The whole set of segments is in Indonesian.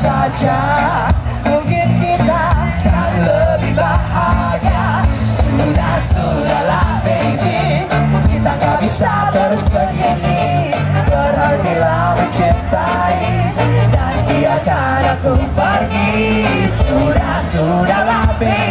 saja. Mungkin kita akan lebih bahagia. Sudah, sudahlah baby Kita gak bisa terus begini. Berhentilah mencintai Dan biarkan aku pergi. Sudah, sudahlah baby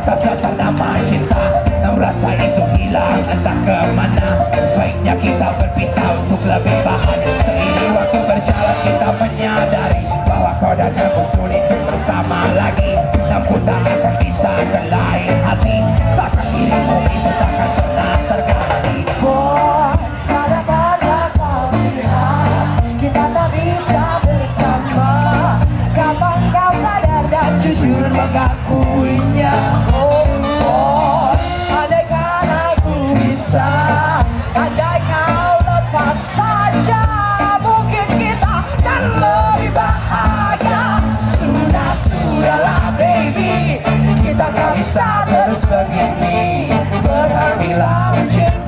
atas dasar nama cinta Namun rasa itu hilang entah ke mana Sebaiknya kita berpisah untuk lebih bahagia Seiring waktu berjalan kita menyadari Bahwa kau dan aku sulit bersama lagi Namun tak akan bisa ke lain hati Seakan dirimu itu takkan pernah terganti kau lihat Kita tak bisa bersama. Kapan kau sadar dan jujur mengakuinya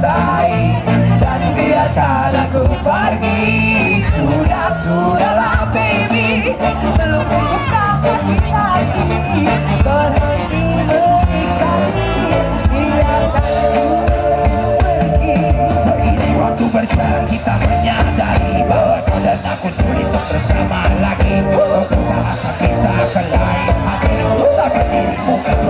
mencintai Dan biarkan aku pergi. Sudah, sudahlah baby. Belum cukup sakit hati. Berhenti menyiksa diri. Biarkan aku pergi. Seiring waktu berjalan kita menyadari Bahwa kau dan aku sulit untuk bersama lagi. Kau tak akan bisa ke lain hati Usahakan dirimu itu